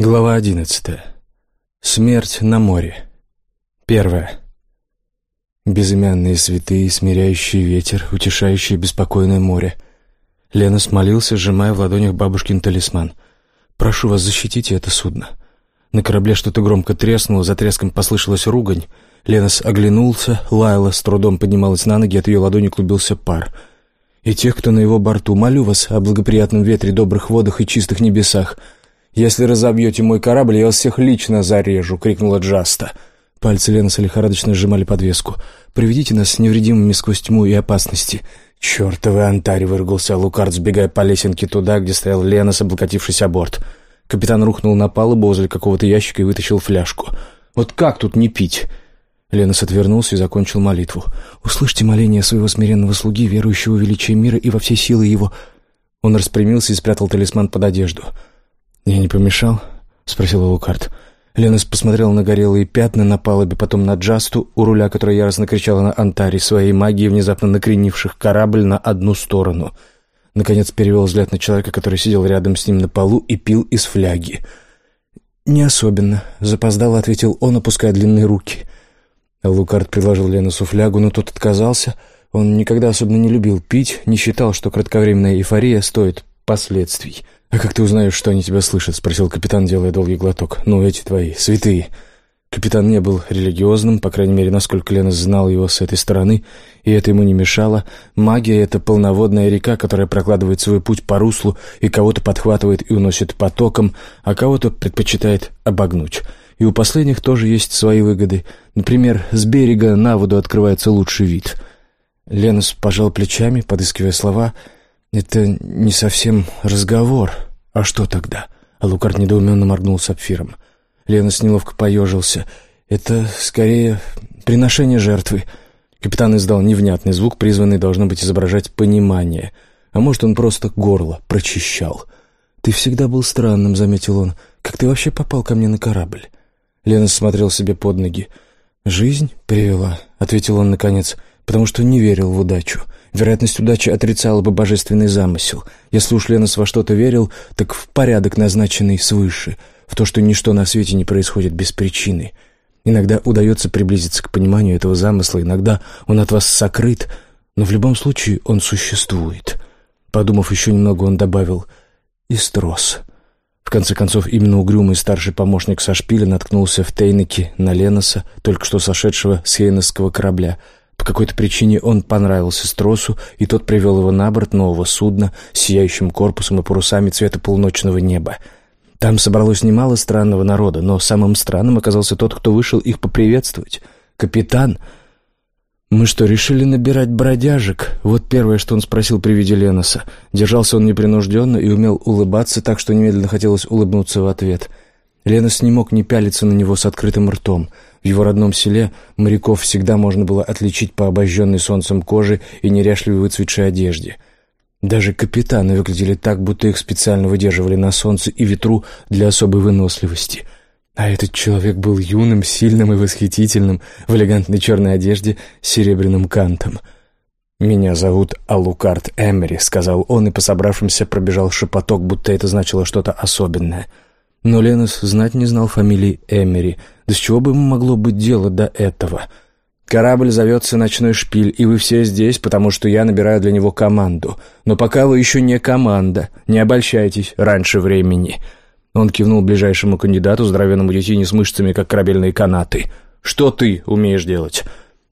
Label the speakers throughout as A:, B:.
A: Глава одиннадцатая. Смерть на море. Первая. Безымянные святые, смиряющий ветер, утешающий беспокойное море. Лена смолился, сжимая в ладонях бабушкин талисман. «Прошу вас, защитите это судно». На корабле что-то громко треснуло, за треском послышалась ругань. Ленос оглянулся, Лайла с трудом поднималась на ноги, от ее ладони клубился пар. «И тех, кто на его борту, молю вас о благоприятном ветре, добрых водах и чистых небесах», «Если разобьете мой корабль, я вас всех лично зарежу!» — крикнула Джаста. Пальцы Леноса лихорадочно сжимали подвеску. «Приведите нас невредимыми сквозь тьму и опасности». «Чертовы антари!» — выругался Лукард, сбегая по лесенке туда, где стоял Ленос, облокотившись о борт. Капитан рухнул на палубу возле какого-то ящика и вытащил фляжку. «Вот как тут не пить?» Ленос отвернулся и закончил молитву. «Услышьте моление своего смиренного слуги, верующего в величие мира и во все силы его». Он распрямился и спрятал талисман под одежду. «Я не помешал?» — спросил Лукард. Ленос посмотрел на горелые пятна на палубе, потом на Джасту, у руля которая яростно кричала на Антаре, своей магией, внезапно накренивших корабль на одну сторону. Наконец перевел взгляд на человека, который сидел рядом с ним на полу и пил из фляги. «Не особенно», — запоздало ответил он, опуская длинные руки. Лукард предложил Леносу флягу, но тот отказался. Он никогда особенно не любил пить, не считал, что кратковременная эйфория стоит последствий. «А как ты узнаешь, что они тебя слышат?» — спросил капитан, делая долгий глоток. «Ну, эти твои, святые». Капитан не был религиозным, по крайней мере, насколько Лена знал его с этой стороны, и это ему не мешало. Магия — это полноводная река, которая прокладывает свой путь по руслу и кого-то подхватывает и уносит потоком, а кого-то предпочитает обогнуть. И у последних тоже есть свои выгоды. Например, с берега на воду открывается лучший вид. Ленос пожал плечами, подыскивая слова — «Это не совсем разговор. А что тогда?» А Лукард недоуменно моргнул сапфиром. Ленос неловко поежился. «Это скорее приношение жертвы». Капитан издал невнятный звук, призванный, должно быть, изображать понимание. А может, он просто горло прочищал. «Ты всегда был странным», — заметил он. «Как ты вообще попал ко мне на корабль?» Ленос смотрел себе под ноги. «Жизнь привела», — ответил он наконец, — «потому что не верил в удачу. Вероятность удачи отрицала бы божественный замысел. Если уж Ленос во что-то верил, так в порядок, назначенный свыше, в то, что ничто на свете не происходит без причины. Иногда удается приблизиться к пониманию этого замысла, иногда он от вас сокрыт, но в любом случае он существует. Подумав еще немного, он добавил «Истрос». В конце концов, именно угрюмый старший помощник со шпиля наткнулся в Тейнеке на Леноса, только что сошедшего с хейнесского корабля — по какой-то причине он понравился Стросу, и тот привел его на борт нового судна с сияющим корпусом и парусами цвета полуночного неба. Там собралось немало странного народа, но самым странным оказался тот, кто вышел их поприветствовать. Капитан. «Мы что, решили набирать бродяжек?» Вот первое, что он спросил при виде Леноса. Держался он непринужденно и умел улыбаться так, что немедленно хотелось улыбнуться в ответ. Ленос не мог не пялиться на него с открытым ртом — его родном селе моряков всегда можно было отличить по обожженной солнцем коже и неряшливой выцветшей одежде. Даже капитаны выглядели так, будто их специально выдерживали на солнце и ветру для особой выносливости. А этот человек был юным, сильным и восхитительным, в элегантной черной одежде с серебряным кантом. «Меня зовут Алукарт Эмери», — сказал он, и по собравшимся пробежал шепоток, будто это значило что-то особенное — но Ленос знать не знал фамилии Эмери. Да с чего бы ему могло быть дело до этого? Корабль зовется «Ночной шпиль», и вы все здесь, потому что я набираю для него команду. Но пока вы еще не команда. Не обольщайтесь раньше времени». Он кивнул ближайшему кандидату, здоровенному детине с мышцами, как корабельные канаты. «Что ты умеешь делать?»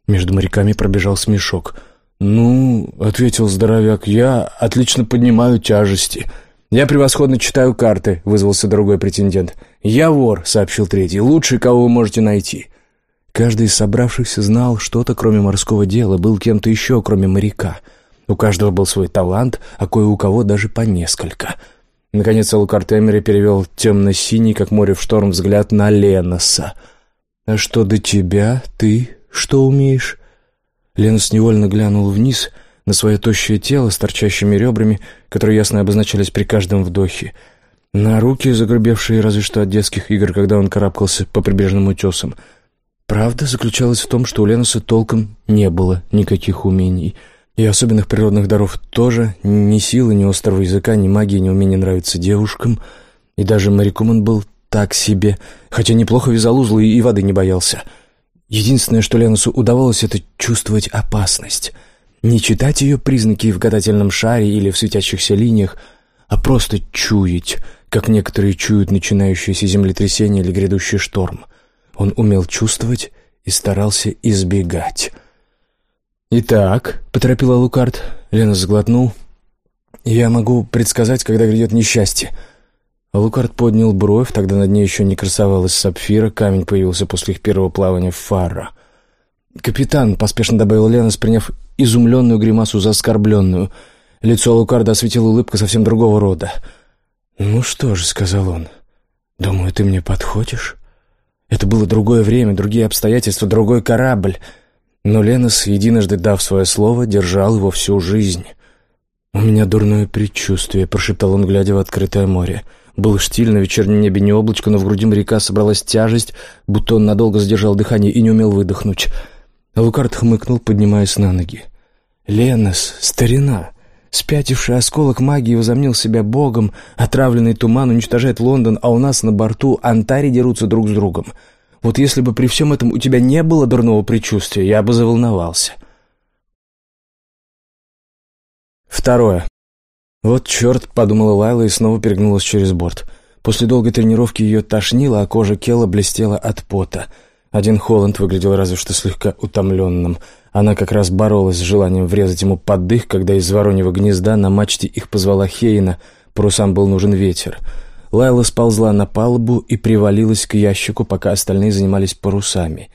A: Между моряками пробежал смешок. «Ну, — ответил здоровяк, — я отлично поднимаю тяжести». «Я превосходно читаю карты», — вызвался другой претендент. «Я вор», — сообщил третий, — «лучший, кого вы можете найти». Каждый из собравшихся знал что-то, кроме морского дела, был кем-то еще, кроме моряка. У каждого был свой талант, а кое у кого даже по несколько. Наконец Алукарт Эмери перевел темно-синий, как море в шторм, взгляд на Леноса. «А что до тебя? Ты что умеешь?» Ленос невольно глянул вниз — на свое тощее тело с торчащими ребрами, которые ясно обозначались при каждом вдохе, на руки, загрубевшие разве что от детских игр, когда он карабкался по прибрежным утесам. Правда заключалась в том, что у Леноса толком не было никаких умений, и особенных природных даров тоже, ни силы, ни острого языка, ни магии, ни умения нравиться девушкам, и даже моряком он был так себе, хотя неплохо вязал узлы и воды не боялся. Единственное, что Ленусу удавалось, это чувствовать опасность. Не читать ее признаки в гадательном шаре или в светящихся линиях, а просто чуять, как некоторые чуют начинающееся землетрясение или грядущий шторм. Он умел чувствовать и старался избегать. «Итак», — поторопила Лукард, Лена сглотнул. «Я могу предсказать, когда грядет несчастье». Лукард поднял бровь, тогда над ней еще не красовалась сапфира, камень появился после их первого плавания в фара. «Капитан», — поспешно добавил Лена, приняв изумленную гримасу за оскорбленную. Лицо Лукарда осветила улыбка совсем другого рода. «Ну что же», — сказал он, — «думаю, ты мне подходишь?» Это было другое время, другие обстоятельства, другой корабль. Но Ленос, единожды дав свое слово, держал его всю жизнь. «У меня дурное предчувствие», — прошептал он, глядя в открытое море. Был штиль, на вечернем небе не облачко, но в груди моряка собралась тяжесть, будто он надолго задержал дыхание и не умел выдохнуть. Лукард хмыкнул, поднимаясь на ноги. «Ленос, старина!» Спятивший осколок магии возомнил себя богом, отравленный туман уничтожает Лондон, а у нас на борту антари дерутся друг с другом. Вот если бы при всем этом у тебя не было дурного предчувствия, я бы заволновался. Второе. «Вот черт», — подумала Лайла и снова перегнулась через борт. После долгой тренировки ее тошнило, а кожа Кела блестела от пота. Один Холланд выглядел разве что слегка утомленным — она как раз боролась с желанием врезать ему под дых, когда из вороньего гнезда на мачте их позвала Хейна, парусам был нужен ветер. Лайла сползла на палубу и привалилась к ящику, пока остальные занимались парусами.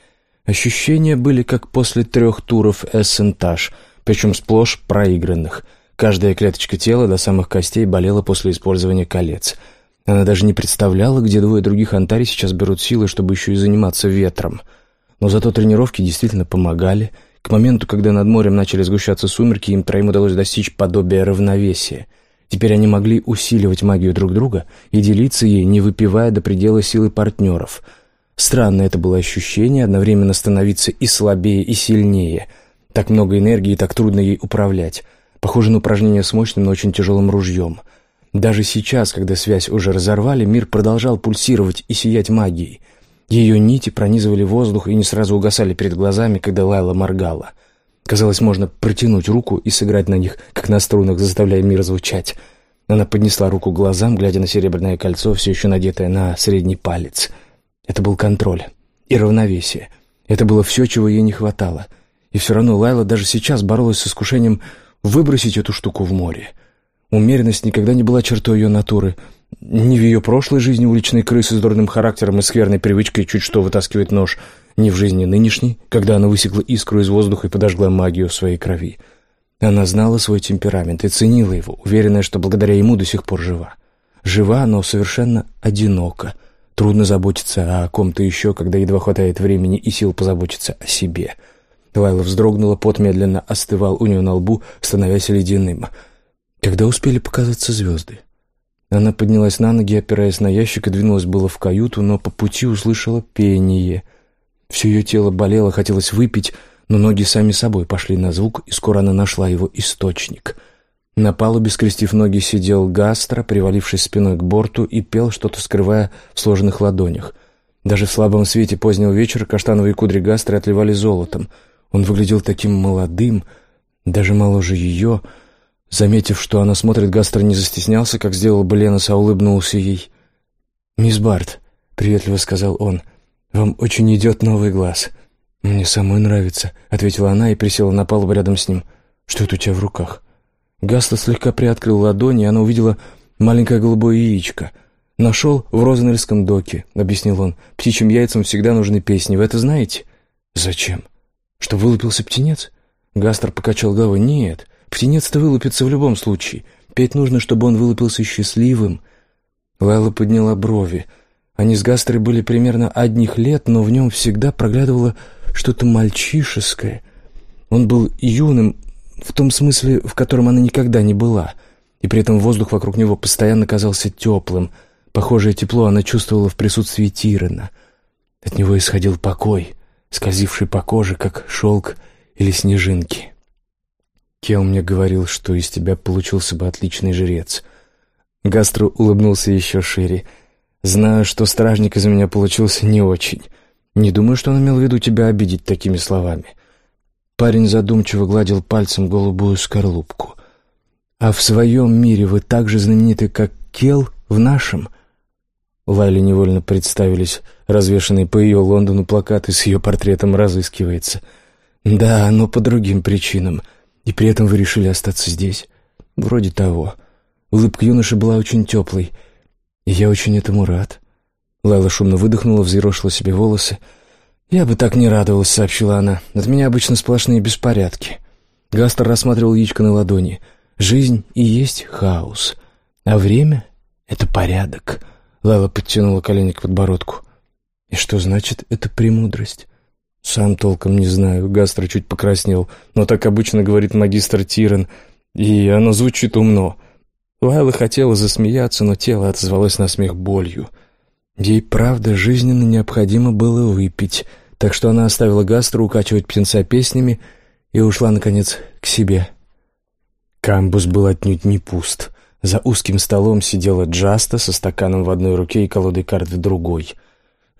A: Ощущения были как после трех туров эссентаж, причем сплошь проигранных. Каждая клеточка тела до самых костей болела после использования колец. Она даже не представляла, где двое других антари сейчас берут силы, чтобы еще и заниматься ветром. Но зато тренировки действительно помогали — к моменту, когда над морем начали сгущаться сумерки, им троим удалось достичь подобия равновесия. Теперь они могли усиливать магию друг друга и делиться ей, не выпивая до предела силы партнеров. Странно это было ощущение, одновременно становиться и слабее, и сильнее. Так много энергии, так трудно ей управлять. Похоже на упражнение с мощным, но очень тяжелым ружьем. Даже сейчас, когда связь уже разорвали, мир продолжал пульсировать и сиять магией — ее нити пронизывали воздух и не сразу угасали перед глазами, когда Лайла моргала. Казалось, можно протянуть руку и сыграть на них, как на струнах, заставляя мир звучать. Она поднесла руку к глазам, глядя на серебряное кольцо, все еще надетое на средний палец. Это был контроль и равновесие. Это было все, чего ей не хватало. И все равно Лайла даже сейчас боролась с искушением выбросить эту штуку в море. Умеренность никогда не была чертой ее натуры — ни в ее прошлой жизни уличной крысы с дурным характером и скверной привычкой чуть что вытаскивать нож, ни в жизни нынешней, когда она высекла искру из воздуха и подожгла магию своей крови. Она знала свой темперамент и ценила его, уверенная, что благодаря ему до сих пор жива. Жива, но совершенно одинока. Трудно заботиться о ком-то еще, когда едва хватает времени и сил позаботиться о себе. Лайла вздрогнула, пот медленно остывал у нее на лбу, становясь ледяным. Когда успели показаться звезды? Она поднялась на ноги, опираясь на ящик, и двинулась было в каюту, но по пути услышала пение. Все ее тело болело, хотелось выпить, но ноги сами собой пошли на звук, и скоро она нашла его источник. На палубе, скрестив ноги, сидел Гастро, привалившись спиной к борту, и пел, что-то скрывая в сложенных ладонях. Даже в слабом свете позднего вечера каштановые кудри Гастро отливали золотом. Он выглядел таким молодым, даже моложе ее — Заметив, что она смотрит, Гастро не застеснялся, как сделал бы Ленос, а улыбнулся ей. «Мисс Барт», — приветливо сказал он, — «вам очень идет новый глаз». «Мне самой нравится», — ответила она и присела на палубу рядом с ним. «Что это у тебя в руках?» Гаста слегка приоткрыл ладони, и она увидела маленькое голубое яичко. «Нашел в Розенельском доке», — объяснил он. «Птичьим яйцам всегда нужны песни, вы это знаете?» «Зачем? Что вылупился птенец?» Гастер покачал головой. «Нет, Птенец-то вылупится в любом случае. Петь нужно, чтобы он вылупился счастливым. Лайла подняла брови. Они с Гастрой были примерно одних лет, но в нем всегда проглядывало что-то мальчишеское. Он был юным в том смысле, в котором она никогда не была, и при этом воздух вокруг него постоянно казался теплым. Похожее тепло она чувствовала в присутствии Тирена. От него исходил покой, скользивший по коже, как шелк или снежинки. Кел мне говорил, что из тебя получился бы отличный жрец. Гастро улыбнулся еще шире. Знаю, что стражник из меня получился не очень. Не думаю, что он имел в виду тебя обидеть такими словами. Парень задумчиво гладил пальцем голубую скорлупку. «А в своем мире вы так же знамениты, как Кел в нашем?» Лайле невольно представились развешанные по ее Лондону плакаты с ее портретом «Разыскивается». «Да, но по другим причинам. И при этом вы решили остаться здесь?» «Вроде того». Улыбка юноши была очень теплой, и я очень этому рад. Лайла шумно выдохнула, взъерошила себе волосы. «Я бы так не радовалась», — сообщила она. «От меня обычно сплошные беспорядки». Гастер рассматривал яичко на ладони — Жизнь и есть хаос, а время — это порядок. Лайла подтянула колени к подбородку. И что значит эта премудрость? Сам толком не знаю. Гастро чуть покраснел. Но так обычно говорит магистр Тиран. И оно звучит умно. Лайла хотела засмеяться, но тело отозвалось на смех болью. Ей, правда, жизненно необходимо было выпить, так что она оставила Гастро укачивать птенца песнями и ушла, наконец, к себе. Камбус был отнюдь не пуст. За узким столом сидела Джаста со стаканом в одной руке и колодой карт в другой.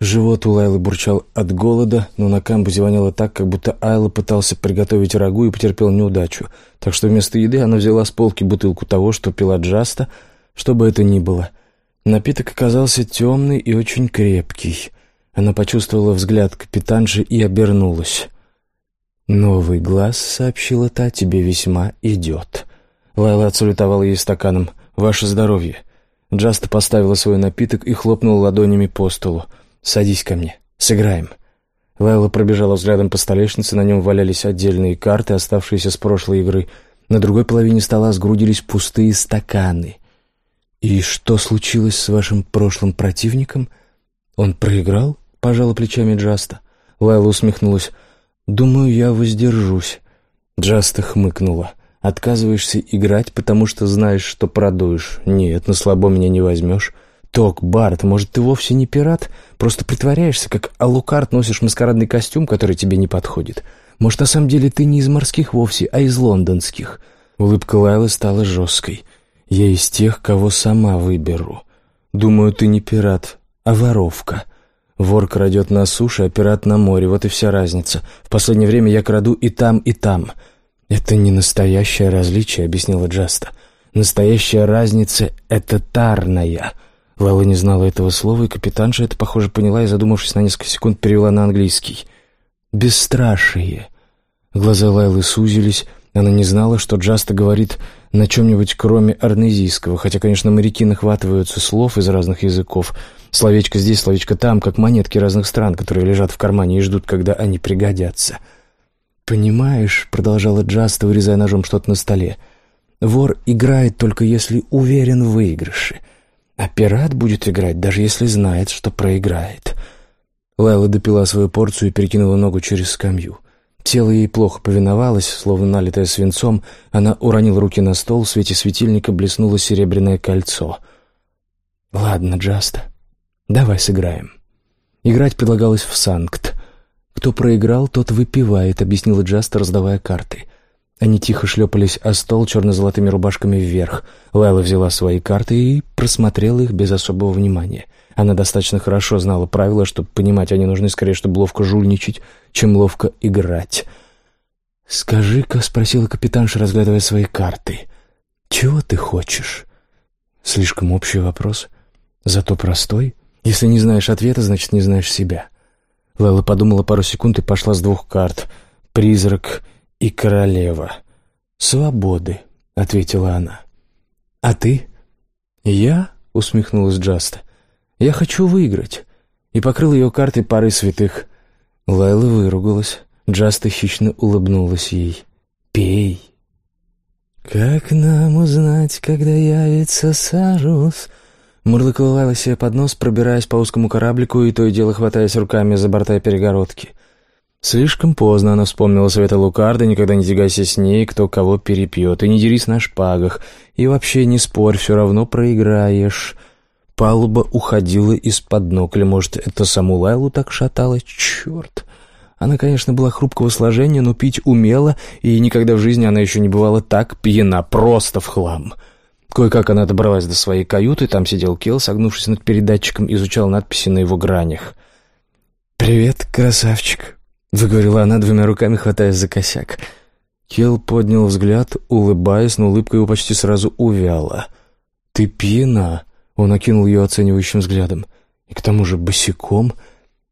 A: Живот у Лайлы бурчал от голода, но на камбузе воняло так, как будто Айла пытался приготовить рагу и потерпел неудачу. Так что вместо еды она взяла с полки бутылку того, что пила Джаста, что бы это ни было. Напиток оказался темный и очень крепкий. Она почувствовала взгляд капитанши и обернулась. «Новый глаз», — сообщила та, — «тебе весьма идет». Лайла отсалютовала ей стаканом. «Ваше здоровье». Джаста поставила свой напиток и хлопнула ладонями по столу. «Садись ко мне. Сыграем». Лайла пробежала взглядом по столешнице, на нем валялись отдельные карты, оставшиеся с прошлой игры. На другой половине стола сгрудились пустые стаканы. «И что случилось с вашим прошлым противником? Он проиграл?» — пожала плечами Джаста. Лайла усмехнулась. «Думаю, я воздержусь». Джаста хмыкнула. Отказываешься играть, потому что знаешь, что продуешь. Нет, на слабо меня не возьмешь. Ток, Барт, может, ты вовсе не пират? Просто притворяешься, как Алукард носишь маскарадный костюм, который тебе не подходит. Может, на самом деле ты не из морских вовсе, а из лондонских?» Улыбка Лайлы стала жесткой. «Я из тех, кого сама выберу. Думаю, ты не пират, а воровка. Вор крадет на суше, а пират на море, вот и вся разница. В последнее время я краду и там, и там». «Это не настоящее различие», — объяснила Джаста. «Настоящая разница — это тарная». Лала не знала этого слова, и капитанша это, похоже, поняла и, задумавшись на несколько секунд, перевела на английский. «Бесстрашие». Глаза Лайлы сузились. Она не знала, что Джаста говорит на чем-нибудь кроме арнезийского, хотя, конечно, моряки нахватываются слов из разных языков. Словечко здесь, словечко там, как монетки разных стран, которые лежат в кармане и ждут, когда они пригодятся. — «Понимаешь», — продолжала Джаста, вырезая ножом что-то на столе, «вор играет только если уверен в выигрыше, а пират будет играть, даже если знает, что проиграет». Лайла допила свою порцию и перекинула ногу через скамью. Тело ей плохо повиновалось, словно налитое свинцом. Она уронила руки на стол, в свете светильника блеснуло серебряное кольцо. «Ладно, Джаста, давай сыграем». Играть предлагалось в Санкт. «Кто проиграл, тот выпивает», — объяснила Джаста, раздавая карты. Они тихо шлепались о стол черно-золотыми рубашками вверх. Лайла взяла свои карты и просмотрела их без особого внимания. Она достаточно хорошо знала правила, чтобы понимать, они нужны скорее, чтобы ловко жульничать, чем ловко играть. «Скажи-ка», — спросила капитанша, разглядывая свои карты, — «чего ты хочешь?» Слишком общий вопрос, зато простой. Если не знаешь ответа, значит, не знаешь себя. Лайла подумала пару секунд и пошла с двух карт. «Призрак и королева». «Свободы», — ответила она. «А ты?» «Я?» — усмехнулась Джаста. «Я хочу выиграть». И покрыл ее картой парой святых. Лайла выругалась. Джаста хищно улыбнулась ей. «Пей». «Как нам узнать, когда явится Сарус?» Мурлыкала Лайла себе под нос, пробираясь по узкому кораблику и то и дело хватаясь руками за борта перегородки. Слишком поздно она вспомнила совета Лукарда, никогда не тягайся с ней, кто кого перепьет, и не дерись на шпагах, и вообще не спорь, все равно проиграешь. Палуба уходила из-под ног, или, может, это саму Лайлу так шатало? Черт! Она, конечно, была хрупкого сложения, но пить умела, и никогда в жизни она еще не бывала так пьяна, просто в хлам. — Кое-как она добралась до своей каюты, там сидел Кел, согнувшись над передатчиком, изучал надписи на его гранях. «Привет, красавчик», — выговорила она двумя руками, хватаясь за косяк. Кел поднял взгляд, улыбаясь, но улыбка его почти сразу увяла. «Ты пьяна», — он окинул ее оценивающим взглядом. «И к тому же босиком».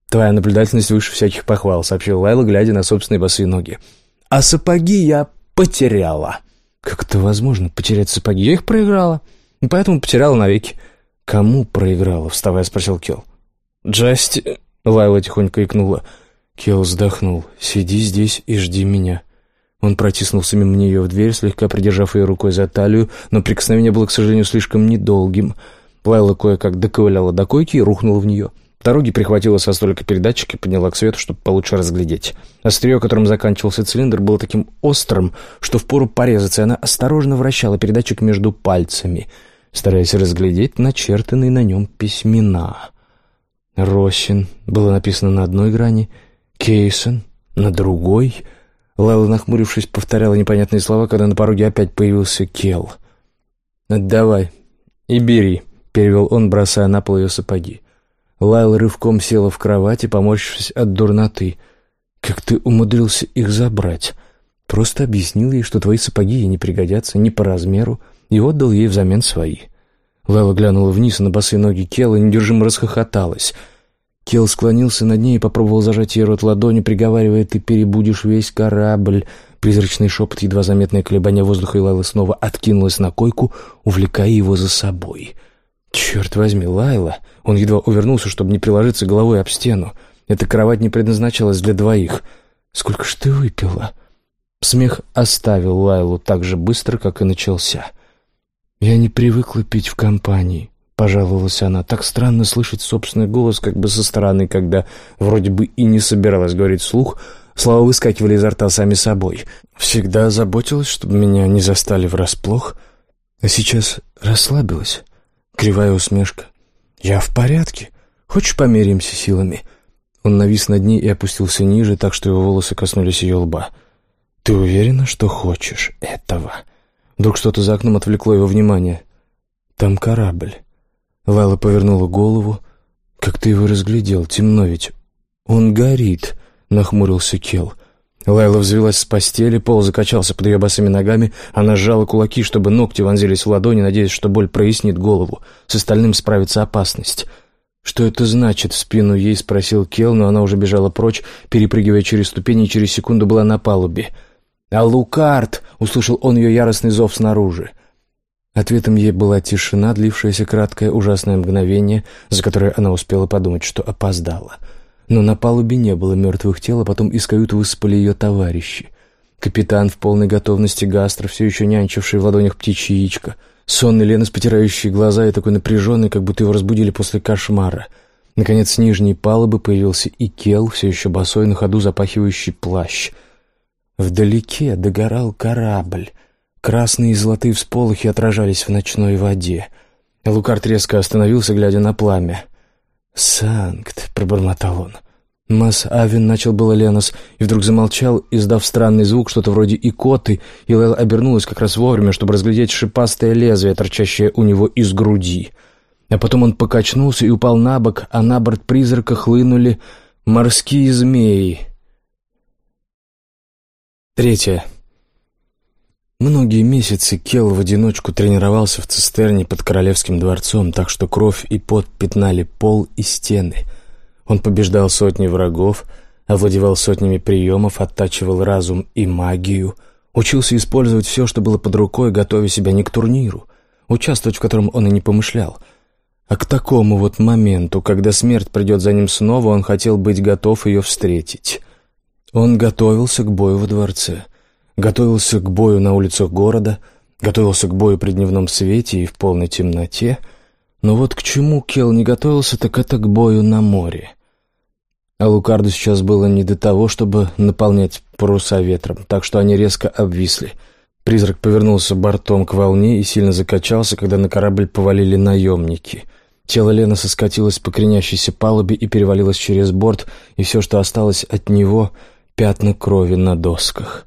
A: «Твоя наблюдательность выше всяких похвал», — сообщил Лайла, глядя на собственные босые ноги. «А сапоги я потеряла». «Как это возможно, потерять сапоги? Я их проиграла, и поэтому потеряла навеки». «Кому проиграла?» — вставая спросил Кел. «Джасти...» — Лайла тихонько икнула. Кел вздохнул. «Сиди здесь и жди меня». Он протиснулся мимо нее в дверь, слегка придержав ее рукой за талию, но прикосновение было, к сожалению, слишком недолгим. Лайла кое-как доковыляла до койки и рухнула в нее. В дороге прихватила со столика передатчик и подняла к свету, чтобы получше разглядеть. Острие, которым заканчивался цилиндр, было таким острым, что впору порезаться, и она осторожно вращала передатчик между пальцами, стараясь разглядеть начертанные на нем письмена. «Росин» было написано на одной грани, «Кейсон» — на другой. Лайла, нахмурившись, повторяла непонятные слова, когда на пороге опять появился Кел. «Отдавай и бери», — перевел он, бросая на пол ее сапоги. Лайла рывком села в кровати, поморщившись от дурноты. «Как ты умудрился их забрать?» Просто объяснил ей, что твои сапоги ей не пригодятся ни по размеру, и отдал ей взамен свои. Лайла глянула вниз на босые ноги Кела и недержимо расхохоталась. Кел склонился над ней и попробовал зажать ей рот ладони, приговаривая «ты перебудешь весь корабль». Призрачный шепот, едва заметное колебание воздуха, и Лайла снова откинулась на койку, увлекая его за собой — «Черт возьми, Лайла!» Он едва увернулся, чтобы не приложиться головой об стену. Эта кровать не предназначалась для двоих. «Сколько ж ты выпила?» Смех оставил Лайлу так же быстро, как и начался. «Я не привыкла пить в компании», — пожаловалась она. «Так странно слышать собственный голос как бы со стороны, когда вроде бы и не собиралась говорить вслух, слова выскакивали изо рта сами собой. Всегда заботилась, чтобы меня не застали врасплох, а сейчас расслабилась». Кривая усмешка. «Я в порядке. Хочешь, померяемся силами?» Он навис над ней и опустился ниже, так что его волосы коснулись ее лба. «Ты уверена, что хочешь этого?» Вдруг что-то за окном отвлекло его внимание. «Там корабль». Лайла повернула голову. «Как ты его разглядел? Темно ведь». «Он горит», — нахмурился Кел. Лайла взвелась с постели, пол закачался под ее босыми ногами, она сжала кулаки, чтобы ногти вонзились в ладони, надеясь, что боль прояснит голову. С остальным справится опасность. «Что это значит?» — в спину ей спросил Кел, но она уже бежала прочь, перепрыгивая через ступени, и через секунду была на палубе. «Алукарт!» — услышал он ее яростный зов снаружи. Ответом ей была тишина, длившаяся краткое ужасное мгновение, за которое она успела подумать, что опоздала — но на палубе не было мертвых тел, а потом из каюты высыпали ее товарищи. Капитан в полной готовности гастро, все еще нянчивший в ладонях птичье яичко. Сонный Ленос, потирающий глаза и такой напряженный, как будто его разбудили после кошмара. Наконец, с нижней палубы появился и Кел, все еще босой, на ходу запахивающий плащ. Вдалеке догорал корабль. Красные и золотые всполохи отражались в ночной воде. Лукард резко остановился, глядя на пламя. «Санкт», — пробормотал он. Масс Авен начал было Ленос и вдруг замолчал, издав странный звук, что-то вроде икоты, и Лэл обернулась как раз вовремя, чтобы разглядеть шипастое лезвие, торчащее у него из груди. А потом он покачнулся и упал на бок, а на борт призрака хлынули морские змеи. Третье. Многие месяцы Кел в одиночку тренировался в цистерне под Королевским дворцом, так что кровь и пот пятнали пол и стены. Он побеждал сотни врагов, овладевал сотнями приемов, оттачивал разум и магию, учился использовать все, что было под рукой, готовя себя не к турниру, участвовать в котором он и не помышлял. А к такому вот моменту, когда смерть придет за ним снова, он хотел быть готов ее встретить. Он готовился к бою во дворце — готовился к бою на улицах города, готовился к бою при дневном свете и в полной темноте, но вот к чему Кел не готовился, так это к бою на море. А Лукарду сейчас было не до того, чтобы наполнять паруса ветром, так что они резко обвисли. Призрак повернулся бортом к волне и сильно закачался, когда на корабль повалили наемники. Тело Лены соскатилось по кренящейся палубе и перевалилось через борт, и все, что осталось от него — пятна крови на досках.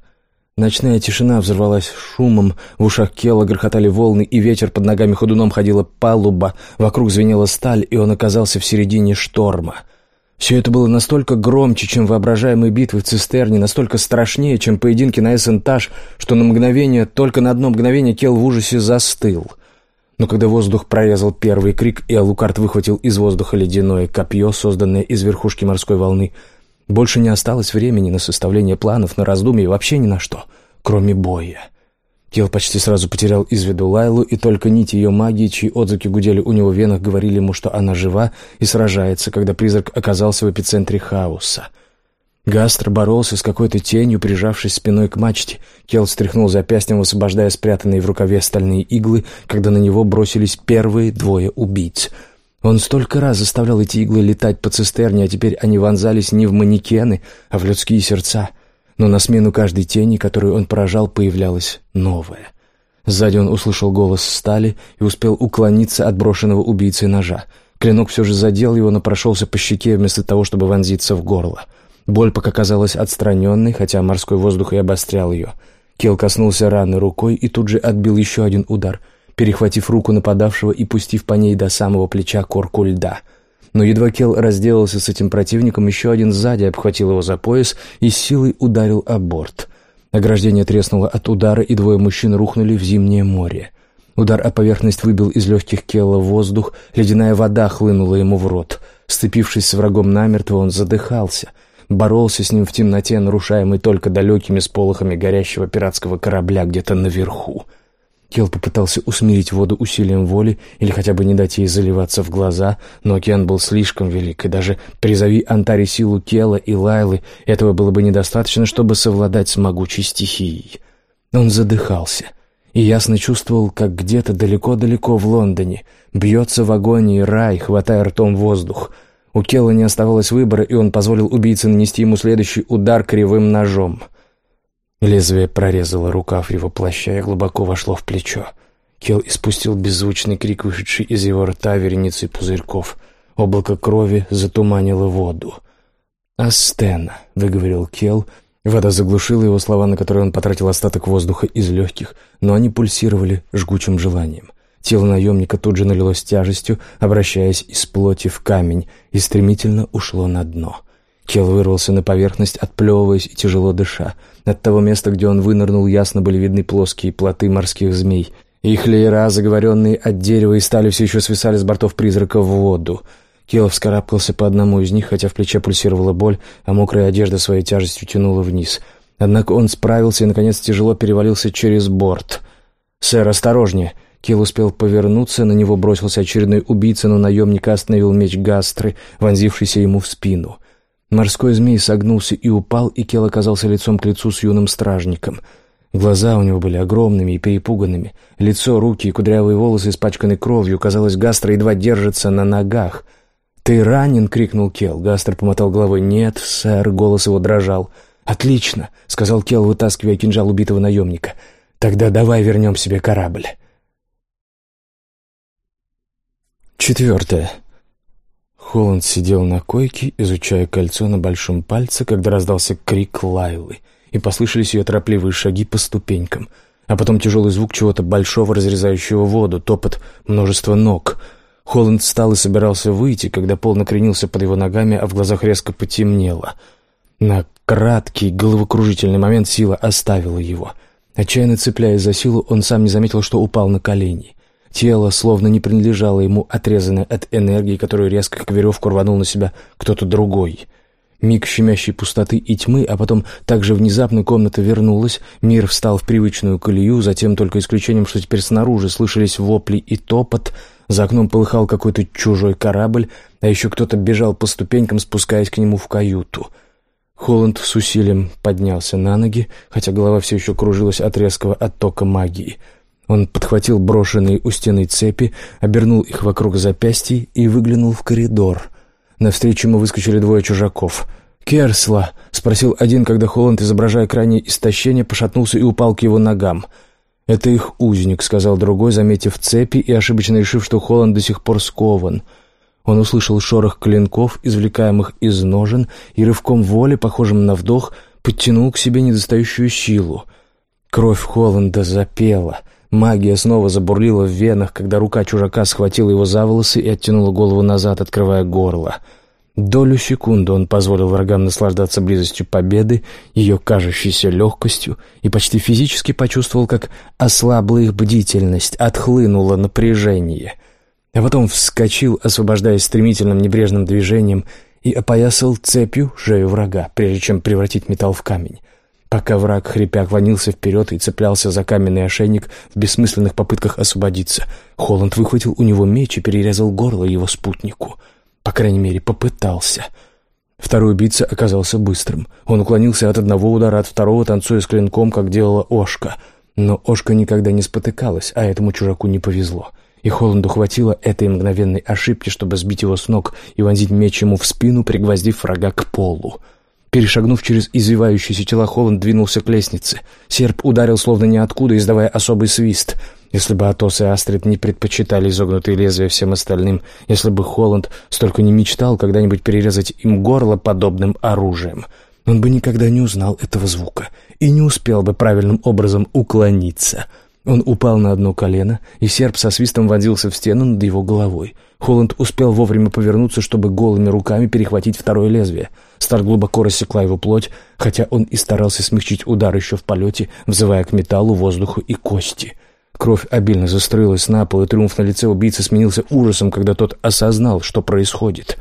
A: Ночная тишина взорвалась шумом, в ушах Кела грохотали волны, и ветер под ногами ходуном ходила палуба, вокруг звенела сталь, и он оказался в середине шторма. Все это было настолько громче, чем воображаемые битвы в цистерне, настолько страшнее, чем поединки на эссентаж, что на мгновение, только на одно мгновение Кел в ужасе застыл. Но когда воздух прорезал первый крик, и Алукарт выхватил из воздуха ледяное копье, созданное из верхушки морской волны, больше не осталось времени на составление планов, на раздумья и вообще ни на что, кроме боя. Кел почти сразу потерял из виду Лайлу, и только нити ее магии, чьи отзвуки гудели у него в венах, говорили ему, что она жива и сражается, когда призрак оказался в эпицентре хаоса. Гастр боролся с какой-то тенью, прижавшись спиной к мачте. Кел встряхнул запястьем, высвобождая спрятанные в рукаве стальные иглы, когда на него бросились первые двое убийц — он столько раз заставлял эти иглы летать по цистерне, а теперь они вонзались не в манекены, а в людские сердца. Но на смену каждой тени, которую он поражал, появлялась новая. Сзади он услышал голос стали и успел уклониться от брошенного убийцей ножа. Клинок все же задел его, но прошелся по щеке вместо того, чтобы вонзиться в горло. Боль пока казалась отстраненной, хотя морской воздух и обострял ее. Кел коснулся раны рукой и тут же отбил еще один удар — перехватив руку нападавшего и пустив по ней до самого плеча корку льда. Но едва Кел разделался с этим противником, еще один сзади обхватил его за пояс и силой ударил о борт. Ограждение треснуло от удара, и двое мужчин рухнули в зимнее море. Удар о поверхность выбил из легких Келла воздух, ледяная вода хлынула ему в рот. Сцепившись с врагом намертво, он задыхался — боролся с ним в темноте, нарушаемой только далекими сполохами горящего пиратского корабля где-то наверху. Кел попытался усмирить воду усилием воли или хотя бы не дать ей заливаться в глаза, но океан был слишком велик, и даже призови Антари силу Кела и Лайлы, этого было бы недостаточно, чтобы совладать с могучей стихией. Он задыхался и ясно чувствовал, как где-то далеко-далеко в Лондоне бьется в агонии рай, хватая ртом воздух. У Кела не оставалось выбора, и он позволил убийце нанести ему следующий удар кривым ножом — Лезвие прорезало рукав его плаща и глубоко вошло в плечо. Кел испустил беззвучный крик, вышедший из его рта вереницей пузырьков. Облако крови затуманило воду. «Астена», — выговорил Кел. Вода заглушила его слова, на которые он потратил остаток воздуха из легких, но они пульсировали жгучим желанием. Тело наемника тут же налилось тяжестью, обращаясь из плоти в камень, и стремительно ушло на дно — Кел вырвался на поверхность, отплевываясь и тяжело дыша. От того места, где он вынырнул, ясно были видны плоские плоты морских змей. Их леера, заговоренные от дерева и стали, все еще свисали с бортов призрака в воду. Кел вскарабкался по одному из них, хотя в плече пульсировала боль, а мокрая одежда своей тяжестью тянула вниз. Однако он справился и, наконец, тяжело перевалился через борт. «Сэр, осторожнее!» Кел успел повернуться, на него бросился очередной убийца, но наемника остановил меч Гастры, вонзившийся ему в спину. Морской змей согнулся и упал, и Кел оказался лицом к лицу с юным стражником. Глаза у него были огромными и перепуганными. Лицо, руки и кудрявые волосы испачканы кровью. Казалось, Гастро едва держится на ногах. «Ты ранен?» — крикнул Кел. Гастер помотал головой. «Нет, сэр», — голос его дрожал. «Отлично», — сказал Кел, вытаскивая кинжал убитого наемника. «Тогда давай вернем себе корабль». Четвертое. Холланд сидел на койке, изучая кольцо на большом пальце, когда раздался крик Лайлы, и послышались ее торопливые шаги по ступенькам, а потом тяжелый звук чего-то большого, разрезающего воду, топот множества ног. Холланд встал и собирался выйти, когда пол накренился под его ногами, а в глазах резко потемнело. На краткий, головокружительный момент сила оставила его. Отчаянно цепляясь за силу, он сам не заметил, что упал на колени — Тело словно не принадлежало ему, отрезанное от энергии, которую резко как веревку рванул на себя кто-то другой. Миг щемящей пустоты и тьмы, а потом также внезапно комната вернулась, мир встал в привычную колею, затем только исключением, что теперь снаружи слышались вопли и топот, за окном полыхал какой-то чужой корабль, а еще кто-то бежал по ступенькам, спускаясь к нему в каюту. Холланд с усилием поднялся на ноги, хотя голова все еще кружилась от резкого оттока магии — он подхватил брошенные у стены цепи, обернул их вокруг запястий и выглянул в коридор. Навстречу ему выскочили двое чужаков. «Керсла?» — спросил один, когда Холланд, изображая крайнее истощение, пошатнулся и упал к его ногам. «Это их узник», — сказал другой, заметив цепи и ошибочно решив, что Холланд до сих пор скован. Он услышал шорох клинков, извлекаемых из ножен, и рывком воли, похожим на вдох, подтянул к себе недостающую силу — Кровь Холланда запела. Магия снова забурлила в венах, когда рука чужака схватила его за волосы и оттянула голову назад, открывая горло. Долю секунды он позволил врагам наслаждаться близостью победы, ее кажущейся легкостью, и почти физически почувствовал, как ослабла их бдительность, отхлынуло напряжение. А потом вскочил, освобождаясь стремительным небрежным движением, и опоясал цепью шею врага, прежде чем превратить металл в камень. Пока враг, хрипя, клонился вперед и цеплялся за каменный ошейник в бессмысленных попытках освободиться, Холланд выхватил у него меч и перерезал горло его спутнику — по крайней мере, попытался. Второй убийца оказался быстрым. Он уклонился от одного удара, от второго, танцуя с клинком, как делала Ошка. Но Ошка никогда не спотыкалась, а этому чужаку не повезло. И Холланду хватило этой мгновенной ошибки, чтобы сбить его с ног и вонзить меч ему в спину, пригвоздив врага к полу. Перешагнув через извивающиеся тела, Холланд двинулся к лестнице. Серп ударил словно ниоткуда, издавая особый свист — если бы Атос и Астрид не предпочитали изогнутые лезвия всем остальным, если бы Холланд столько не мечтал когда-нибудь перерезать им горло подобным оружием, он бы никогда не узнал этого звука и не успел бы правильным образом уклониться. Он упал на одно колено, и серп со свистом вонзился в стену над его головой. Холланд успел вовремя повернуться, чтобы голыми руками перехватить второе лезвие. Сталь глубоко рассекла его плоть, хотя он и старался смягчить удар еще в полете, взывая к металлу, воздуху и кости — Кровь обильно застроилась на пол, и триумф на лице убийцы сменился ужасом, когда тот осознал, что происходит.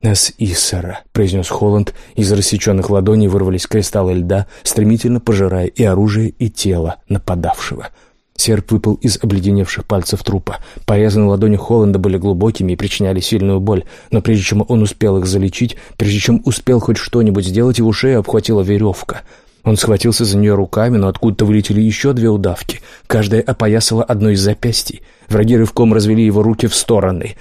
A: «Эс Иссера», — произнес Холланд, из рассеченных ладоней вырвались кристаллы льда, стремительно пожирая и оружие, и тело нападавшего. Серп выпал из обледеневших пальцев трупа. Порезы ладони Холланда были глубокими и причиняли сильную боль, но прежде чем он успел их залечить, прежде чем успел хоть что-нибудь сделать, его шею обхватила веревка — он схватился за нее руками, но откуда-то вылетели еще две удавки. Каждая опоясала одно из запястий. Враги рывком развели его руки в стороны.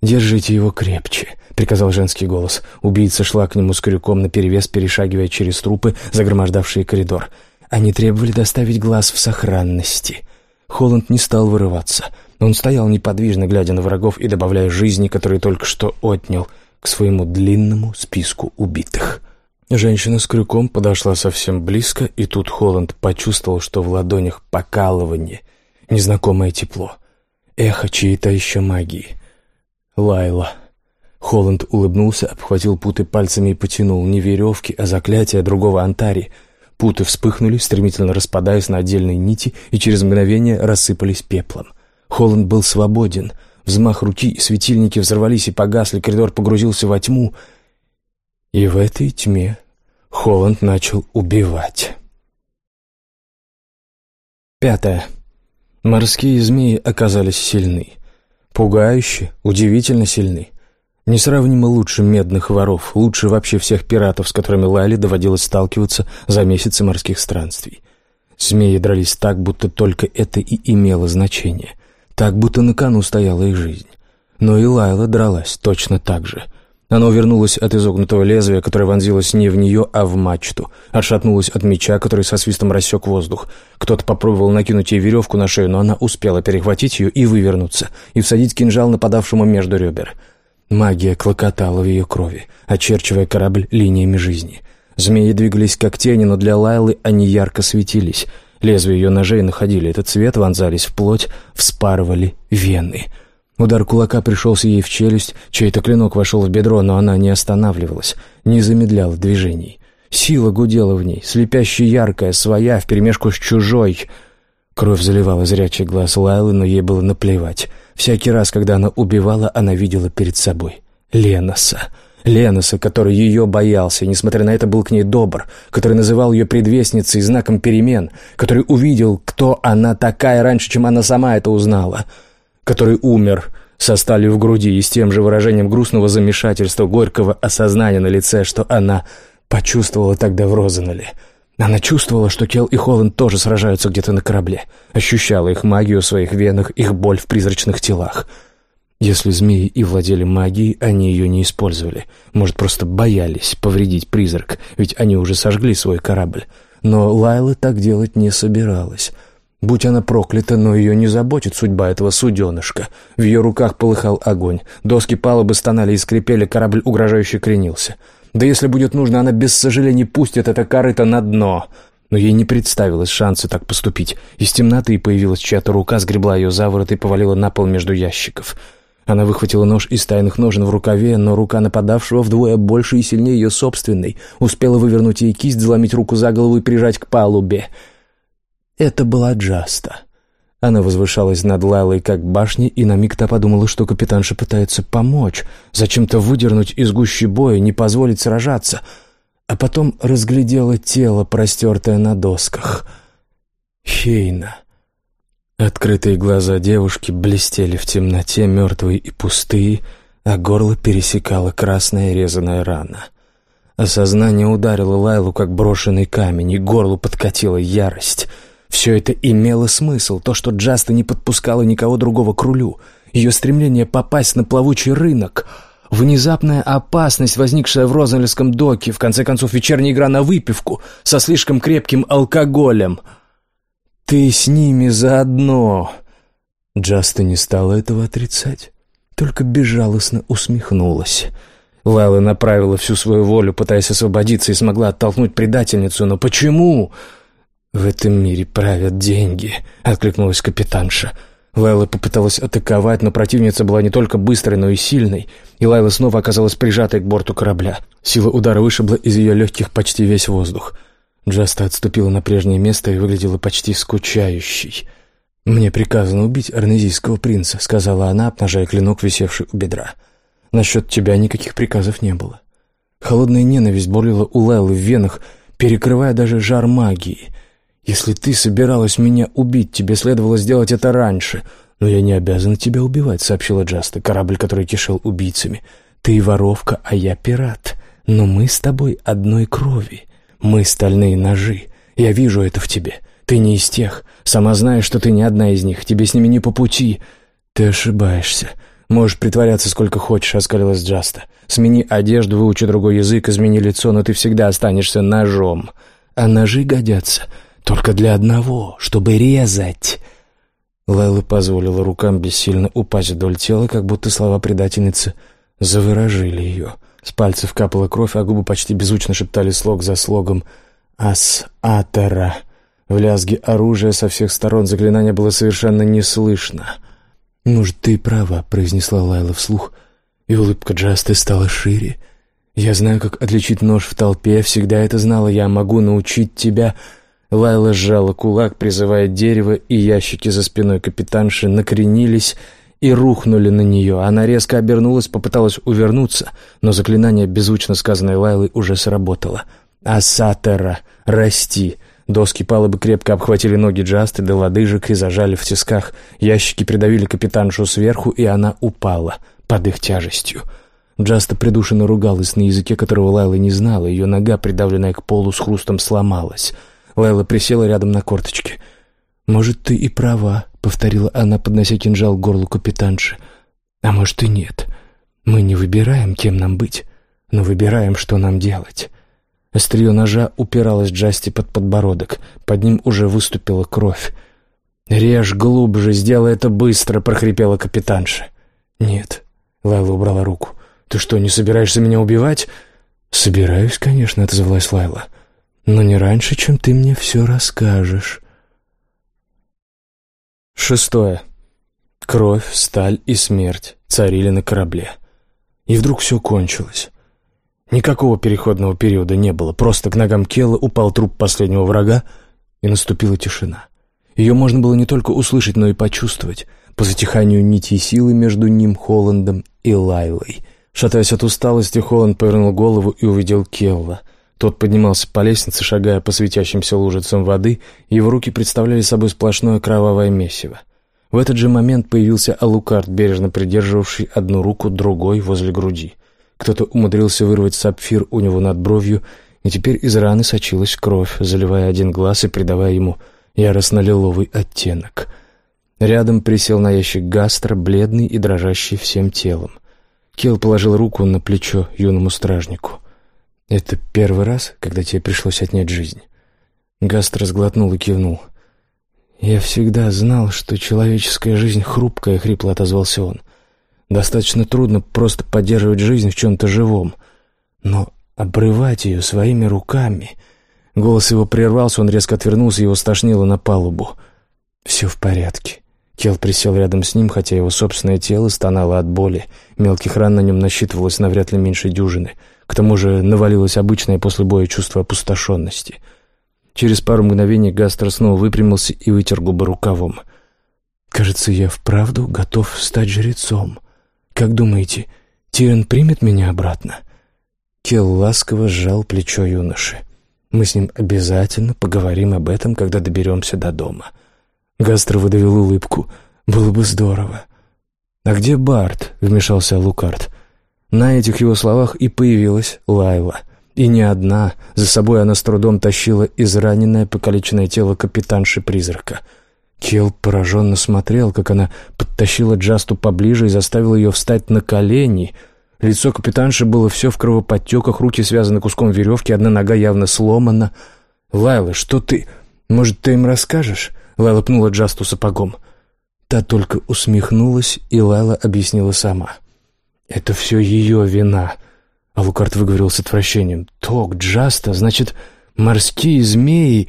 A: «Держите его крепче», — приказал женский голос. Убийца шла к нему с крюком наперевес, перешагивая через трупы, загромождавшие коридор. Они требовали доставить глаз в сохранности. Холланд не стал вырываться. Он стоял неподвижно, глядя на врагов и добавляя жизни, которые только что отнял, к своему длинному списку убитых. Женщина с крюком подошла совсем близко, и тут Холланд почувствовал, что в ладонях покалывание, незнакомое тепло, эхо чьей-то еще магии. Лайла. Холланд улыбнулся, обхватил путы пальцами и потянул не веревки, а заклятия другого антари. Путы вспыхнули, стремительно распадаясь на отдельные нити, и через мгновение рассыпались пеплом. Холланд был свободен. Взмах руки, светильники взорвались и погасли, коридор погрузился во тьму — и в этой тьме Холланд начал убивать. Пятое. Морские змеи оказались сильны. Пугающе, удивительно сильны. Несравнимо лучше медных воров, лучше вообще всех пиратов, с которыми Лайле доводилось сталкиваться за месяцы морских странствий. Змеи дрались так, будто только это и имело значение. Так, будто на кону стояла их жизнь. Но и Лайла дралась точно так же — оно вернулось от изогнутого лезвия, которое вонзилось не в нее, а в мачту. Отшатнулось от меча, который со свистом рассек воздух. Кто-то попробовал накинуть ей веревку на шею, но она успела перехватить ее и вывернуться, и всадить кинжал нападавшему между ребер. Магия клокотала в ее крови, очерчивая корабль линиями жизни. Змеи двигались как тени, но для Лайлы они ярко светились. Лезвия ее ножей находили этот цвет, вонзались в плоть, вспарывали вены — Удар кулака пришелся ей в челюсть, чей-то клинок вошел в бедро, но она не останавливалась, не замедляла движений. Сила гудела в ней, слепяще яркая, своя, вперемешку с чужой. Кровь заливала зрячий глаз Лайлы, но ей было наплевать. Всякий раз, когда она убивала, она видела перед собой Леноса. Леноса, который ее боялся, и, несмотря на это, был к ней добр, который называл ее предвестницей знаком перемен, который увидел, кто она такая раньше, чем она сама это узнала — который умер со сталью в груди и с тем же выражением грустного замешательства, горького осознания на лице, что она почувствовала тогда в Розенеле. Она чувствовала, что Келл и Холланд тоже сражаются где-то на корабле, ощущала их магию в своих венах, их боль в призрачных телах. Если змеи и владели магией, они ее не использовали. Может, просто боялись повредить призрак, ведь они уже сожгли свой корабль. Но Лайла так делать не собиралась — Будь она проклята, но ее не заботит судьба этого суденышка. В ее руках полыхал огонь. Доски палубы стонали и скрипели, корабль угрожающе кренился. Да если будет нужно, она без сожалений пустит это корыто на дно. но ей не представилось шанса так поступить. Из темноты появилась чья-то рука, сгребла ее за ворот и повалила на пол между ящиков. Она выхватила нож из тайных ножен в рукаве, но рука нападавшего вдвое больше и сильнее ее собственной. Успела вывернуть ей кисть, заломить руку за голову и прижать к палубе. Это была Джаста. Она возвышалась над Лайлой как башня, и на миг та подумала, что капитанша пытается помочь, зачем-то выдернуть из гущи боя, не позволить сражаться — а потом разглядела тело, простертое на досках. Хейна. Открытые глаза девушки блестели в темноте, мертвые и пустые, а горло пересекала красная резаная рана. Осознание ударило Лайлу, как брошенный камень, и горлу подкатила ярость. Все это имело смысл, то, что Джаста не подпускала никого другого к рулю, ее стремление попасть на плавучий рынок — Внезапная опасность, возникшая в Розенлеском доке, в конце концов вечерняя игра на выпивку со слишком крепким алкоголем. «Ты с ними заодно!» Джаста не стала этого отрицать, только безжалостно усмехнулась. Лайла направила всю свою волю, пытаясь освободиться, и смогла оттолкнуть предательницу. «Но почему?» «В этом мире правят деньги», — откликнулась капитанша. Лайла попыталась атаковать, но противница была не только быстрой, но и сильной, и Лайла снова оказалась прижатой к борту корабля. Сила удара вышибла из ее легких почти весь воздух. Джаста отступила на прежнее место и выглядела почти скучающей. «Мне приказано убить арнезийского принца», — сказала она, обнажая клинок, висевший у бедра. «Насчет тебя никаких приказов не было». Холодная ненависть бурлила у Лайлы в венах, перекрывая даже жар магии — если ты собиралась меня убить, тебе следовало сделать это раньше. Но я не обязана тебя убивать», — сообщила Джаста, корабль, который кишел убийцами. «Ты воровка, а я пират. Но мы с тобой одной крови. Мы стальные ножи. Я вижу это в тебе. Ты не из тех. Сама знаешь, что ты не одна из них. Тебе с ними не по пути. Ты ошибаешься. Можешь притворяться сколько хочешь», — оскалилась Джаста. «Смени одежду, выучи другой язык, измени лицо, но ты всегда останешься ножом. А ножи годятся только для одного, чтобы резать. Лайла позволила рукам бессильно упасть вдоль тела, как будто слова предательницы заворожили ее. С пальцев капала кровь, а губы почти беззвучно шептали слог за слогом «Ас-Атера». В лязге оружия со всех сторон заклинание было совершенно не слышно. «Может, ты права», — произнесла Лайла вслух, и улыбка Джасты стала шире. «Я знаю, как отличить нож в толпе, всегда это знала, я могу научить тебя...» Лайла сжала кулак, призывая дерево, и ящики за спиной капитанши накренились и рухнули на нее. Она резко обернулась, попыталась увернуться, но заклинание, беззвучно сказанное Лайлой, уже сработало. «Асатера! Расти!» Доски палубы крепко обхватили ноги Джасты до лодыжек и зажали в тисках. Ящики придавили капитаншу сверху, и она упала под их тяжестью. Джаста придушенно ругалась на языке, которого Лайла не знала. Ее нога, придавленная к полу, с хрустом сломалась. Лайла присела рядом на корточки. «Может, ты и права», — повторила она, поднося кинжал к горлу капитанши. «А может и нет. Мы не выбираем, кем нам быть, но выбираем, что нам делать». Острие ножа упиралось Джасти под подбородок. Под ним уже выступила кровь. «Режь глубже, сделай это быстро», — прохрипела капитанша. «Нет», — Лайла убрала руку. «Ты что, не собираешься меня убивать?» «Собираюсь, конечно», — отозвалась Лайла но не раньше, чем ты мне все расскажешь. Шестое. Кровь, сталь и смерть царили на корабле. И вдруг все кончилось. Никакого переходного периода не было, просто к ногам Кела упал труп последнего врага, и наступила тишина. Ее можно было не только услышать, но и почувствовать по затиханию нитей силы между ним, Холландом и Лайлой. Шатаясь от усталости, Холланд повернул голову и увидел Келла — тот поднимался по лестнице, шагая по светящимся лужицам воды, его руки представляли собой сплошное кровавое месиво. В этот же момент появился Алукард, бережно придерживавший одну руку другой возле груди. Кто-то умудрился вырвать сапфир у него над бровью, и теперь из раны сочилась кровь, заливая один глаз и придавая ему яростно-лиловый оттенок. Рядом присел на ящик гастро, бледный и дрожащий всем телом. Кел положил руку на плечо юному стражнику — «Это первый раз, когда тебе пришлось отнять жизнь?» Гаст разглотнул и кивнул. «Я всегда знал, что человеческая жизнь хрупкая», — хрипло отозвался он. «Достаточно трудно просто поддерживать жизнь в чем-то живом. Но обрывать ее своими руками... Голос его прервался, он резко отвернулся, его стошнило на палубу. «Все в порядке». Кел присел рядом с ним, хотя его собственное тело стонало от боли. Мелких ран на нем насчитывалось навряд ли меньше дюжины. К тому же навалилось обычное после боя чувство опустошенности. Через пару мгновений Гастер снова выпрямился и вытер губы рукавом. «Кажется, я вправду готов стать жрецом. Как думаете, Тирен примет меня обратно?» Кел ласково сжал плечо юноши. «Мы с ним обязательно поговорим об этом, когда доберемся до дома». Гастро выдавил улыбку. «Было бы здорово». «А где Барт?» — вмешался Лукард. На этих его словах и появилась Лайла. И не одна. За собой она с трудом тащила израненное, покалеченное тело капитанши-призрака. Кел пораженно смотрел, как она подтащила Джасту поближе и заставила ее встать на колени. Лицо капитанши было все в кровоподтеках, руки связаны куском веревки, одна нога явно сломана. «Лайла, что ты? Может, ты им расскажешь?» Лайла пнула Джасту сапогом. Та только усмехнулась, и Лайла объяснила сама. «Это все ее вина», — Алукарт выговорил с отвращением. «Ток, Джаста, значит, морские змеи...»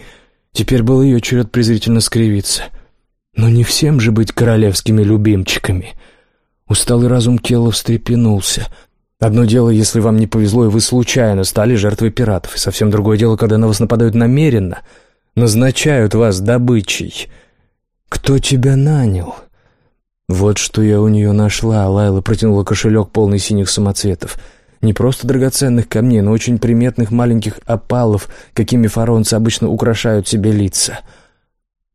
A: Теперь был ее черед презрительно скривиться. «Но не всем же быть королевскими любимчиками». Усталый разум Келла встрепенулся. «Одно дело, если вам не повезло, и вы случайно стали жертвой пиратов, и совсем другое дело, когда на вас нападают намеренно» назначают вас добычей. Кто тебя нанял?» Вот что я у нее нашла. Лайла протянула кошелек, полный синих самоцветов. Не просто драгоценных камней, но очень приметных маленьких опалов, какими фаронцы обычно украшают себе лица.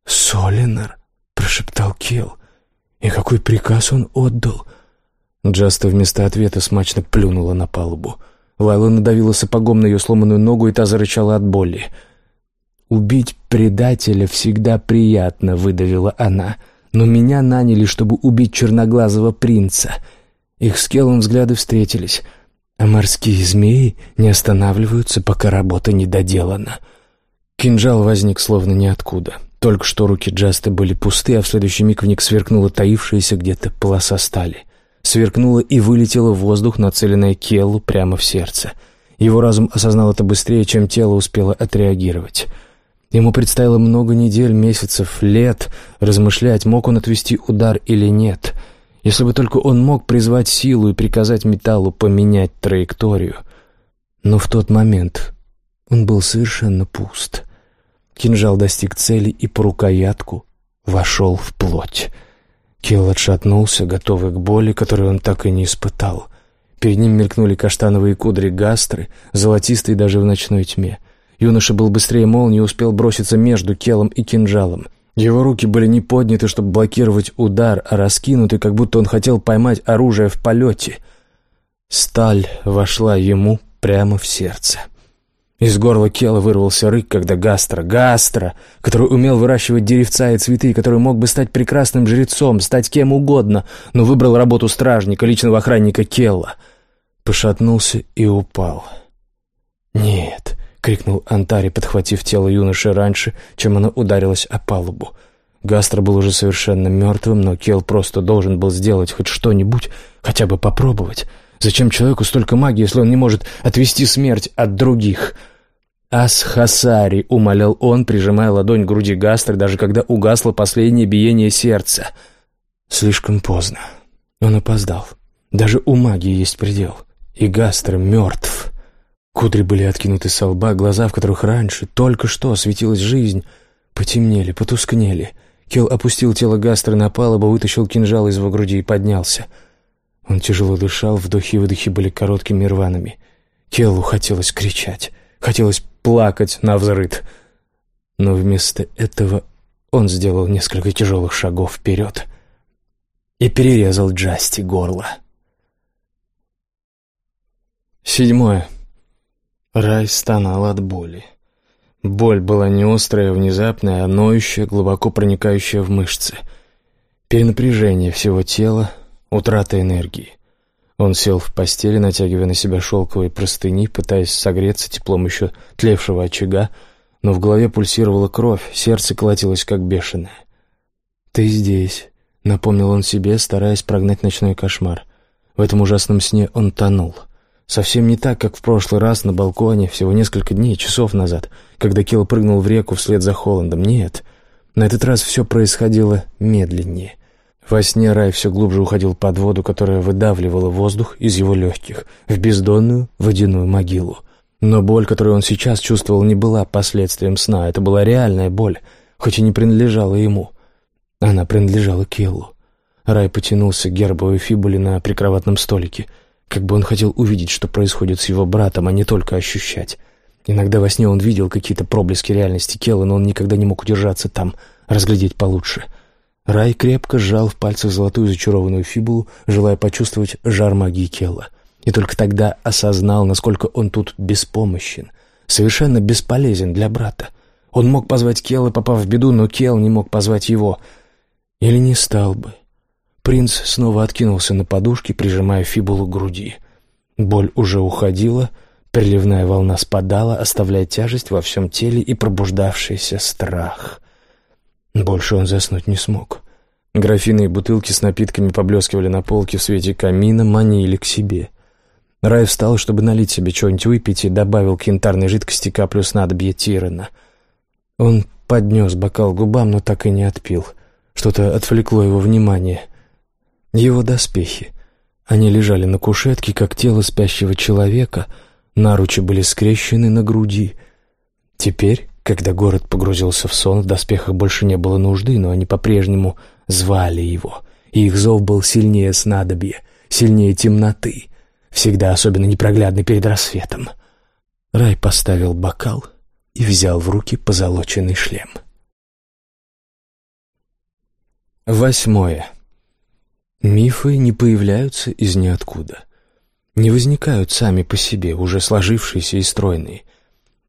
A: «Солинар», — прошептал Кел. «И какой приказ он отдал?» Джаста вместо ответа смачно плюнула на палубу. Лайла надавила сапогом на ее сломанную ногу, и та зарычала от боли. «Убить предателя всегда приятно», — выдавила она. «Но меня наняли, чтобы убить черноглазого принца». Их с Келлом взгляды встретились. А морские змеи не останавливаются, пока работа не доделана. Кинжал возник словно ниоткуда. Только что руки Джаста были пусты, а в следующий миг в них сверкнула таившаяся где-то полоса стали. Сверкнула и вылетела в воздух, нацеленная Келлу прямо в сердце. Его разум осознал это быстрее, чем тело успело отреагировать. Ему предстояло много недель, месяцев, лет размышлять, мог он отвести удар или нет. Если бы только он мог призвать силу и приказать металлу поменять траекторию. Но в тот момент он был совершенно пуст. Кинжал достиг цели и по рукоятку вошел в плоть. Келл отшатнулся, готовый к боли, которую он так и не испытал. Перед ним мелькнули каштановые кудри гастры, золотистые даже в ночной тьме — Юноша был быстрее молнии и успел броситься между келом и кинжалом. Его руки были не подняты, чтобы блокировать удар, а раскинуты, как будто он хотел поймать оружие в полете. Сталь вошла ему прямо в сердце. Из горла Кела вырвался рык, когда Гастро, Гастро, который умел выращивать деревца и цветы, который мог бы стать прекрасным жрецом, стать кем угодно, но выбрал работу стражника, личного охранника Келла, пошатнулся и упал. Нет, — крикнул Антари, подхватив тело юноши раньше, чем оно ударилось о палубу. Гастро был уже совершенно мертвым, но Кел просто должен был сделать хоть что-нибудь, хотя бы попробовать. Зачем человеку столько магии, если он не может отвести смерть от других? «Ас-Хасари», — умолял он, прижимая ладонь к груди Гастро, даже когда угасло последнее биение сердца. Слишком поздно. Он опоздал. Даже у магии есть предел. И Гастро мертв. Кудри были откинуты со лба, глаза, в которых раньше, только что светилась жизнь, потемнели, потускнели. Кел опустил тело Гастра на палубу, вытащил кинжал из его груди и поднялся. Он тяжело дышал, вдохи и выдохи были короткими и рваными. Келлу хотелось кричать, хотелось плакать на взрыд. Но вместо этого он сделал несколько тяжелых шагов вперед и перерезал Джасти горло. Седьмое. Рай стонал от боли. Боль была не острая, внезапная, а ноющая, глубоко проникающая в мышцы. Перенапряжение всего тела, утрата энергии. Он сел в постели, натягивая на себя шелковые простыни, пытаясь согреться теплом еще тлевшего очага, но в голове пульсировала кровь, сердце колотилось как бешеное. «Ты здесь», — напомнил он себе, стараясь прогнать ночной кошмар. В этом ужасном сне он тонул — Совсем не так, как в прошлый раз на балконе, всего несколько дней, часов назад, когда Келл прыгнул в реку вслед за Холландом. Нет, на этот раз все происходило медленнее. Во сне Рай все глубже уходил под воду, которая выдавливала воздух из его легких, в бездонную водяную могилу. Но боль, которую он сейчас чувствовал, не была последствием сна. Это была реальная боль, хоть и не принадлежала ему. Она принадлежала Келлу. Рай потянулся к гербовой фибуле на прикроватном столике, как бы он хотел увидеть, что происходит с его братом, а не только ощущать. Иногда во сне он видел какие-то проблески реальности Келла, но он никогда не мог удержаться там, разглядеть получше. Рай крепко сжал в пальцах золотую зачарованную фибулу, желая почувствовать жар магии Келла. И только тогда осознал, насколько он тут беспомощен, совершенно бесполезен для брата. Он мог позвать Келла, попав в беду, но Келл не мог позвать его. Или не стал бы. Принц снова откинулся на подушке, прижимая фибулу к груди. Боль уже уходила, приливная волна спадала, оставляя тяжесть во всем теле и пробуждавшийся страх. Больше он заснуть не смог. Графины и бутылки с напитками поблескивали на полке в свете камина, манили к себе. Рай встал, чтобы налить себе что-нибудь выпить, и добавил к янтарной жидкости каплю снадобья Тирена. Он поднес бокал к губам, но так и не отпил. Что-то отвлекло его внимание — его доспехи. Они лежали на кушетке, как тело спящего человека, наручи были скрещены на груди. Теперь, когда город погрузился в сон, в доспехах больше не было нужды, но они по-прежнему звали его, и их зов был сильнее снадобья, сильнее темноты, всегда особенно непроглядный перед рассветом. Рай поставил бокал и взял в руки позолоченный шлем. Восьмое. Мифы не появляются из ниоткуда. Не возникают сами по себе, уже сложившиеся и стройные.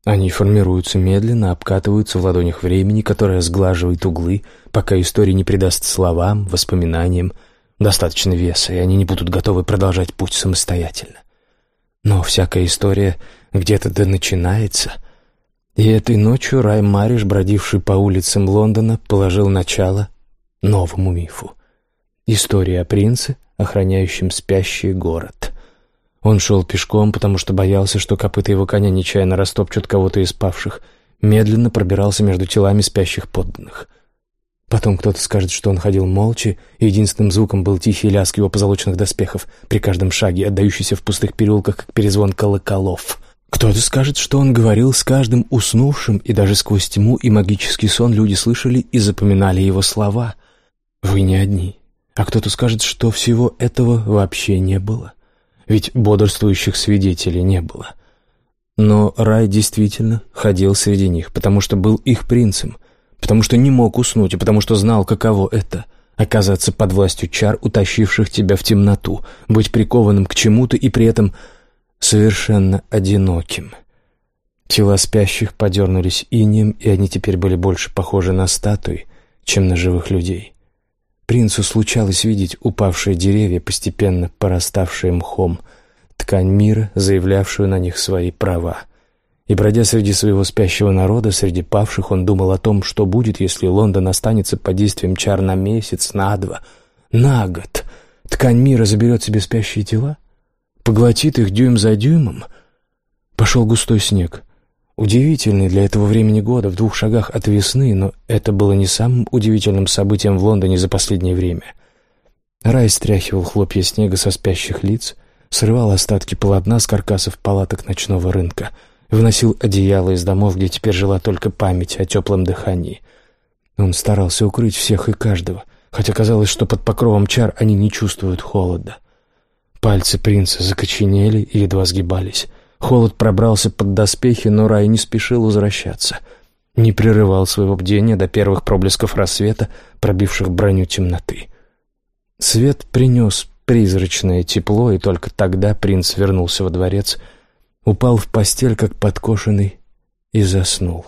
A: Они формируются медленно, обкатываются в ладонях времени, которое сглаживает углы, пока история не придаст словам, воспоминаниям достаточно веса, и они не будут готовы продолжать путь самостоятельно. Но всякая история где-то да начинается. И этой ночью Рай Мариш, бродивший по улицам Лондона, положил начало новому мифу — История о принце, охраняющем спящий город. Он шел пешком, потому что боялся, что копыта его коня нечаянно растопчут кого-то из павших. Медленно пробирался между телами спящих подданных. Потом кто-то скажет, что он ходил молча, и единственным звуком был тихий лязг его позолоченных доспехов при каждом шаге, отдающийся в пустых переулках, как перезвон колоколов. Кто-то скажет, что он говорил с каждым уснувшим, и даже сквозь тьму и магический сон люди слышали и запоминали его слова. «Вы не одни. А кто-то скажет, что всего этого вообще не было. Ведь бодрствующих свидетелей не было. Но рай действительно ходил среди них, потому что был их принцем, потому что не мог уснуть, и потому что знал, каково это — оказаться под властью чар, утащивших тебя в темноту, быть прикованным к чему-то и при этом совершенно одиноким. Тела спящих подернулись инием, и они теперь были больше похожи на статуи, чем на живых людей. Принцу случалось видеть упавшие деревья, постепенно пораставшие мхом, ткань мира, заявлявшую на них свои права. И, бродя среди своего спящего народа, среди павших, он думал о том, что будет, если Лондон останется под действием чар на месяц, на два, на год. Ткань мира заберет себе спящие тела, поглотит их дюйм за дюймом. Пошел густой снег — Удивительный для этого времени года, в двух шагах от весны, но это было не самым удивительным событием в Лондоне за последнее время. Рай стряхивал хлопья снега со спящих лиц, срывал остатки полотна с каркасов палаток ночного рынка, выносил одеяло из домов, где теперь жила только память о теплом дыхании. Он старался укрыть всех и каждого, хотя казалось, что под покровом чар они не чувствуют холода. Пальцы принца закоченели и едва сгибались — Холод пробрался под доспехи, но Рай не спешил возвращаться. Не прерывал своего бдения до первых проблесков рассвета, пробивших броню темноты. Свет принес призрачное тепло, и только тогда принц вернулся во дворец, упал в постель, как подкошенный, и заснул.